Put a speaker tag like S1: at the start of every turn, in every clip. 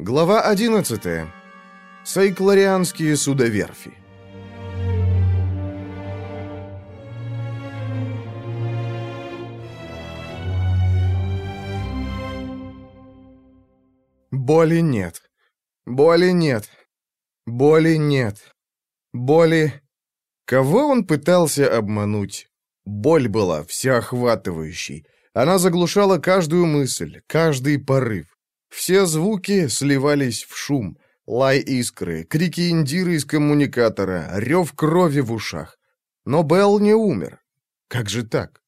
S1: Глава 11. Сайкларианские судоверфи. Боли нет. Боли нет. Боли нет. Боли... Кого он пытался обмануть? Боль была всеохватывающей. Она заглушала каждую мысль, каждый порыв. Все звуки сливались в шум. Лай искры, крики индиры из коммуникатора, рев крови в ушах. Но Белл не умер. Как же так?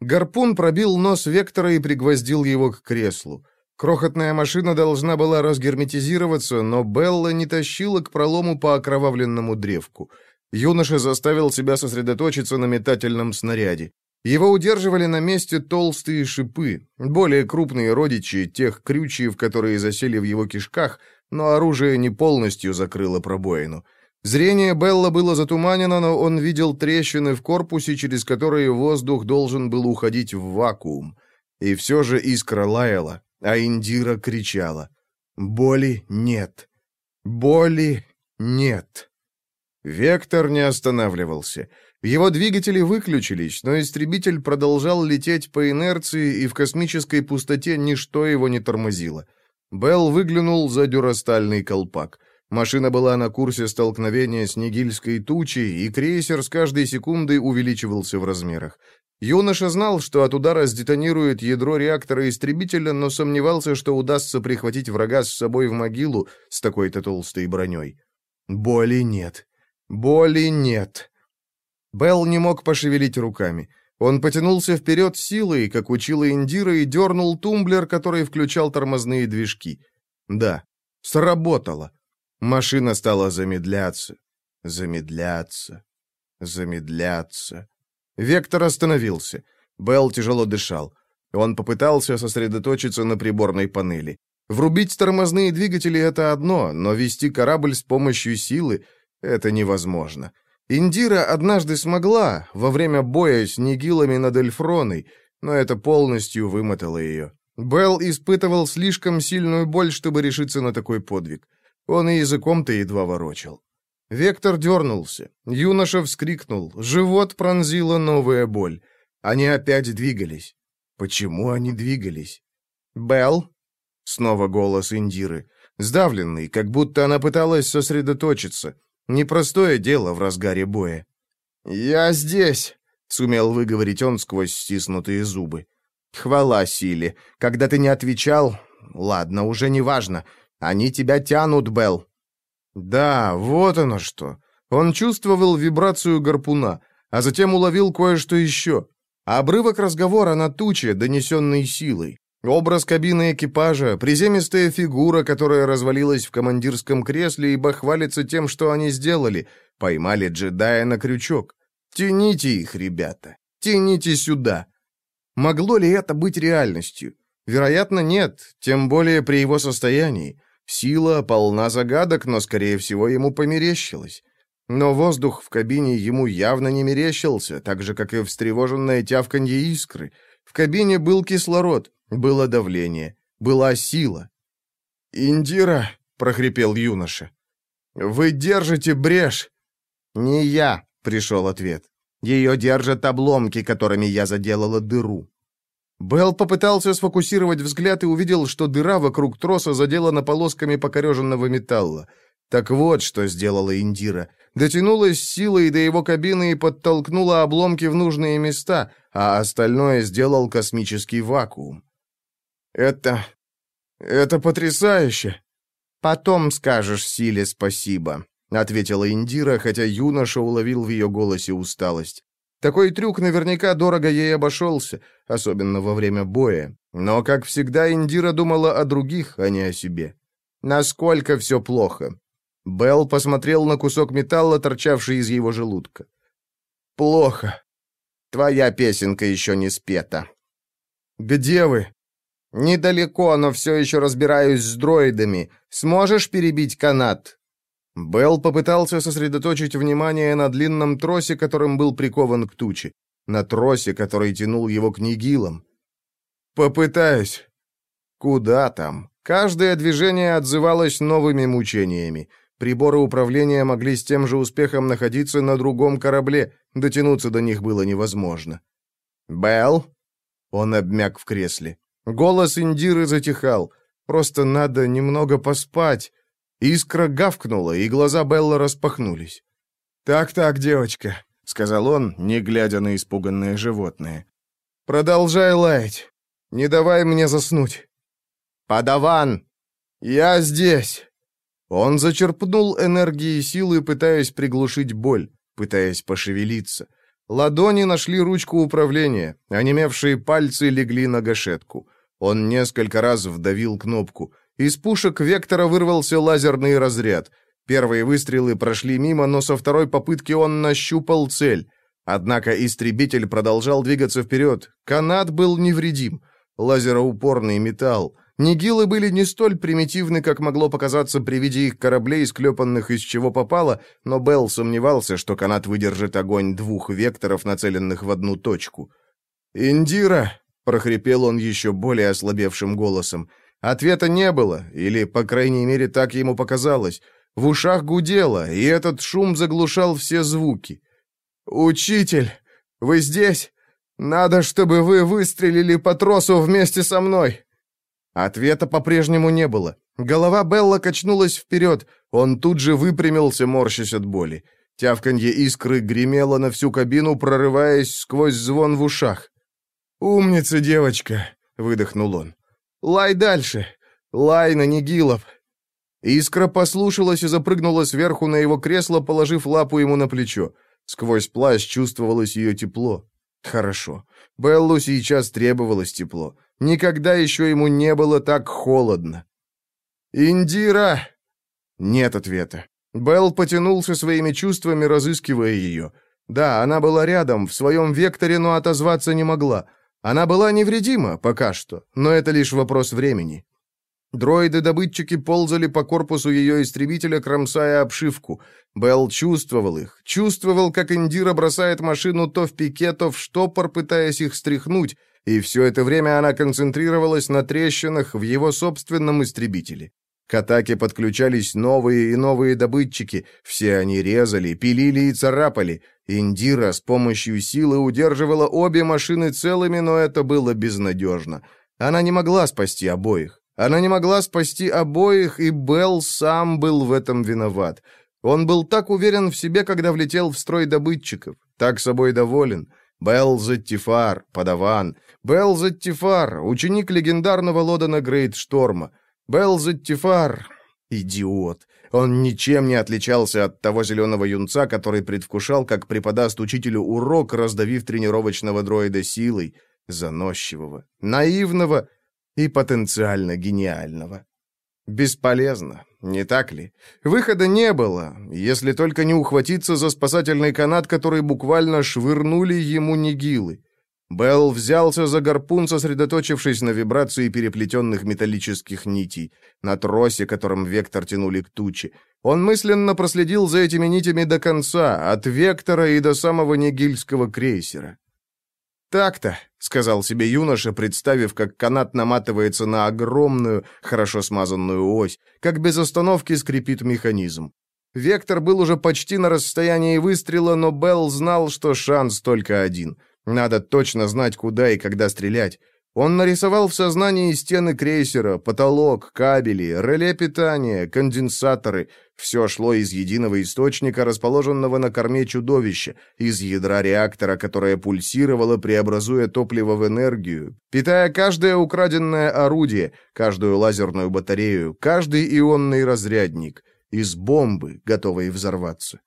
S1: Гарпун пробил нос Вектора и пригвоздил его к креслу. Крохотная машина должна была разгерметизироваться, но Белла не тащила к пролому по окровавленному древку. Юноша заставил себя сосредоточиться на метательном снаряде. Его удерживали на месте толстые шипы, более крупные родичи тех крючьев, которые засели в его кишках, но оружие не полностью закрыло пробоину. Зрение Белла было затуманено, но он видел трещины в корпусе, через которые воздух должен был уходить в вакуум. И все же искра лаяла, а Индира кричала. «Боли нет! Боли нет!» Вектор не останавливался. Его двигатели выключились, но истребитель продолжал лететь по инерции, и в космической пустоте ничто его не тормозило. Белл выглянул за дюрастальный колпак. Машина была на курсе столкновения с Нигильской тучей, и крейсер с каждой секундой увеличивался в размерах. Юноша знал, что от удара сдетонирует ядро реактора истребителя, но сомневался, что удастся прихватить врага с собой в могилу с такой-то толстой броней. Боли нет. Боли нет. Белл не мог пошевелить руками. Он потянулся вперед силой, как учила Индира, и дернул тумблер, который включал тормозные движки. Да, сработало. Машина стала замедляться, замедляться, замедляться. Вектор остановился. Белл тяжело дышал. Он попытался сосредоточиться на приборной панели. Врубить тормозные двигатели — это одно, но вести корабль с помощью силы — это невозможно. Индира однажды смогла, во время боя с нигилами над Эльфроной, но это полностью вымотало ее. Белл испытывал слишком сильную боль, чтобы решиться на такой подвиг. Он и языком-то едва ворочал. Вектор дернулся. Юноша вскрикнул. Живот пронзила новая боль. Они опять двигались. Почему они двигались? «Белл?» Снова голос Индиры. Сдавленный, как будто она пыталась сосредоточиться. Непростое дело в разгаре боя. «Я здесь», — сумел выговорить он сквозь стиснутые зубы. «Хвала силе. Когда ты не отвечал... Ладно, уже не важно. Они тебя тянут, Белл». Да, вот оно что. Он чувствовал вибрацию гарпуна, а затем уловил кое-что еще. Обрывок разговора на туче, донесенной силой. Образ кабины экипажа, приземистая фигура, которая развалилась в командирском кресле и бахвалится тем, что они сделали, поймали джедая на крючок. Тяните их, ребята, тяните сюда. Могло ли это быть реальностью? Вероятно, нет, тем более при его состоянии. Сила полна загадок, но, скорее всего, ему померещилось. Но воздух в кабине ему явно не мерещился, так же, как и встревоженное тявканье искры. В кабине был кислород, было давление, была сила. «Индира!» — прохрипел юноша. «Вы держите брешь!» «Не я!» — пришел ответ. «Ее держат обломки, которыми я заделала дыру». Белл попытался сфокусировать взгляд и увидел, что дыра вокруг троса заделана полосками покореженного металла. Так вот, что сделала Индира. Дотянулась силой до его кабины и подтолкнула обломки в нужные места, а остальное сделал космический вакуум. Это... это потрясающе!» «Потом скажешь Силе спасибо», — ответила Индира, хотя юноша уловил в ее голосе усталость. Такой трюк наверняка дорого ей обошелся, особенно во время боя. Но, как всегда, Индира думала о других, а не о себе. Насколько все плохо. Белл посмотрел на кусок металла, торчавший из его желудка. «Плохо. Твоя песенка еще не спета». «Где вы?» «Недалеко, но все еще разбираюсь с дроидами. Сможешь перебить канат?» Белл попытался сосредоточить внимание на длинном тросе, которым был прикован к туче, на тросе, который тянул его к нигилам. «Попытаюсь». «Куда там? Каждое движение отзывалось новыми мучениями. Приборы управления могли с тем же успехом находиться на другом корабле, дотянуться до них было невозможно. «Белл?» Он обмяк в кресле. Голос Индиры затихал. «Просто надо немного поспать». Искра гавкнула, и глаза Белла распахнулись. «Так-так, девочка», — сказал он, не глядя на испуганное животное. «Продолжай лаять. Не давай мне заснуть». «Подаван!» «Я здесь!» Он зачерпнул энергии и силы, пытаясь приглушить боль, пытаясь пошевелиться. Ладони нашли ручку управления, онемевшие пальцы легли на гашетку. Он несколько раз вдавил кнопку. Из пушек Вектора вырвался лазерный разряд. Первые выстрелы прошли мимо, но со второй попытки он нащупал цель. Однако истребитель продолжал двигаться вперед. Канат был невредим. Лазероупорный металл. Нигилы были не столь примитивны, как могло показаться при виде их кораблей, склепанных из чего попало, но Белл сомневался, что канат выдержит огонь двух векторов, нацеленных в одну точку. «Индира!» — прохрипел он еще более ослабевшим голосом. Ответа не было, или, по крайней мере, так ему показалось. В ушах гудело, и этот шум заглушал все звуки. «Учитель, вы здесь? Надо, чтобы вы выстрелили по тросу вместе со мной!» Ответа по-прежнему не было. Голова Белла качнулась вперед. Он тут же выпрямился, морщась от боли. Тявканье искры гремело на всю кабину, прорываясь сквозь звон в ушах. «Умница, девочка!» — выдохнул он. «Лай дальше! Лай на Нигилов!» Искра послушалась и запрыгнула сверху на его кресло, положив лапу ему на плечо. Сквозь плащ чувствовалось ее тепло. Хорошо. Беллу сейчас требовалось тепло. Никогда еще ему не было так холодно. «Индира!» Нет ответа. Белл потянулся своими чувствами, разыскивая ее. Да, она была рядом, в своем векторе, но отозваться не могла. Она была невредима, пока что, но это лишь вопрос времени. Дроиды-добытчики ползали по корпусу ее истребителя, кромсая обшивку. Белл чувствовал их. Чувствовал, как Индира бросает машину то в пике, то в штопор, пытаясь их стряхнуть, и все это время она концентрировалась на трещинах в его собственном истребителе. К атаке подключались новые и новые добытчики. Все они резали, пилили и царапали. Индира с помощью силы удерживала обе машины целыми, но это было безнадежно. Она не могла спасти обоих. Она не могла спасти обоих, и Белл сам был в этом виноват. Он был так уверен в себе, когда влетел в строй добытчиков, так собой доволен. Белл Заттифар, подаван. Белл Заттифар, ученик легендарного Лодана Грейдшторма. Белл Заттифар, идиот. Он ничем не отличался от того зеленого юнца, который предвкушал, как преподаст учителю урок, раздавив тренировочного дроида силой, заносчивого, наивного и потенциально гениального. Бесполезно, не так ли? Выхода не было, если только не ухватиться за спасательный канат, который буквально швырнули ему нигилы. Белл взялся за гарпун, сосредоточившись на вибрации переплетенных металлических нитей, на тросе, которым вектор тянули к туче. Он мысленно проследил за этими нитями до конца, от вектора и до самого нигильского крейсера. «Так-то», — сказал себе юноша, представив, как канат наматывается на огромную, хорошо смазанную ось, как без остановки скрипит механизм. Вектор был уже почти на расстоянии выстрела, но Белл знал, что шанс только один. Надо точно знать, куда и когда стрелять. Он нарисовал в сознании стены крейсера, потолок, кабели, реле питания, конденсаторы. Все шло из единого источника, расположенного на корме чудовища, из ядра реактора, которое пульсировало, преобразуя топливо в энергию, питая каждое украденное орудие, каждую лазерную батарею, каждый ионный разрядник, из бомбы, готовой взорваться.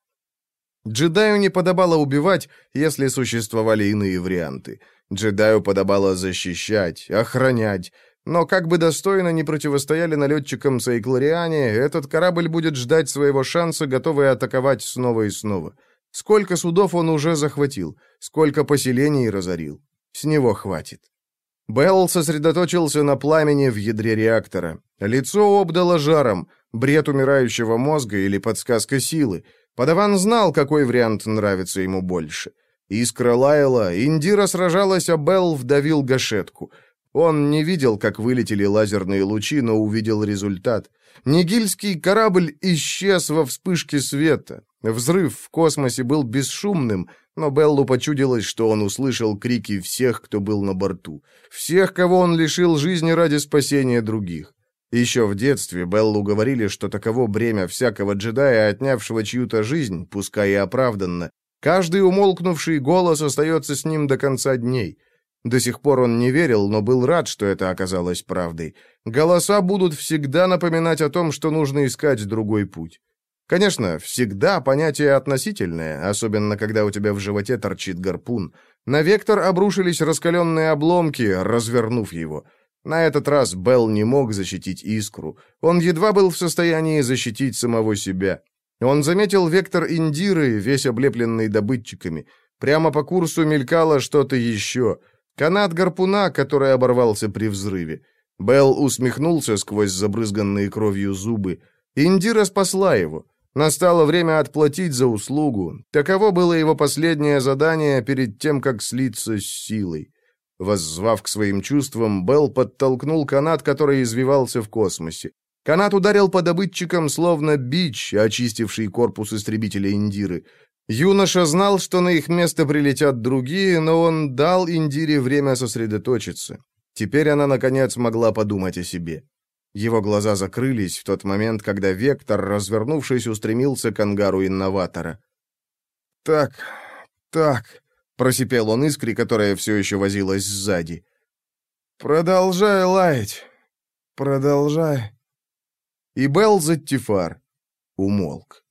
S1: Джедаю не подобало убивать, если существовали иные варианты. Джедаю подобало защищать, охранять. Но как бы достойно не противостояли налетчикам Сайклариане, этот корабль будет ждать своего шанса, готовый атаковать снова и снова. Сколько судов он уже захватил, сколько поселений разорил. С него хватит. Белл сосредоточился на пламени в ядре реактора. Лицо обдало жаром, бред умирающего мозга или подсказка силы. Подаван знал, какой вариант нравится ему больше. Искра лаяла, Индира сражалась, а Белл вдавил гашетку. Он не видел, как вылетели лазерные лучи, но увидел результат. Нигильский корабль исчез во вспышке света. Взрыв в космосе был бесшумным, но Беллу почудилось, что он услышал крики всех, кто был на борту. Всех, кого он лишил жизни ради спасения других. Еще в детстве Беллу говорили, что таково бремя всякого джедая, отнявшего чью-то жизнь, пускай и оправданно. Каждый умолкнувший голос остается с ним до конца дней. До сих пор он не верил, но был рад, что это оказалось правдой. Голоса будут всегда напоминать о том, что нужно искать другой путь. Конечно, всегда понятие относительное, особенно когда у тебя в животе торчит гарпун. На вектор обрушились раскаленные обломки, развернув его. На этот раз Белл не мог защитить искру. Он едва был в состоянии защитить самого себя. Он заметил вектор Индиры, весь облепленный добытчиками. Прямо по курсу мелькало что-то еще. Канат гарпуна, который оборвался при взрыве. Белл усмехнулся сквозь забрызганные кровью зубы. Индира спасла его. Настало время отплатить за услугу. Таково было его последнее задание перед тем, как слиться с силой. Воззвав к своим чувствам, Белл подтолкнул канат, который извивался в космосе. Канат ударил по добытчикам, словно бич, очистивший корпус истребителя Индиры. Юноша знал, что на их место прилетят другие, но он дал Индире время сосредоточиться. Теперь она, наконец, могла подумать о себе. Его глаза закрылись в тот момент, когда Вектор, развернувшись, устремился к ангару инноватора. «Так, так», — просипел он искре, которая все еще возилась сзади. «Продолжай лаять. Продолжай». И Белл Заттифар умолк.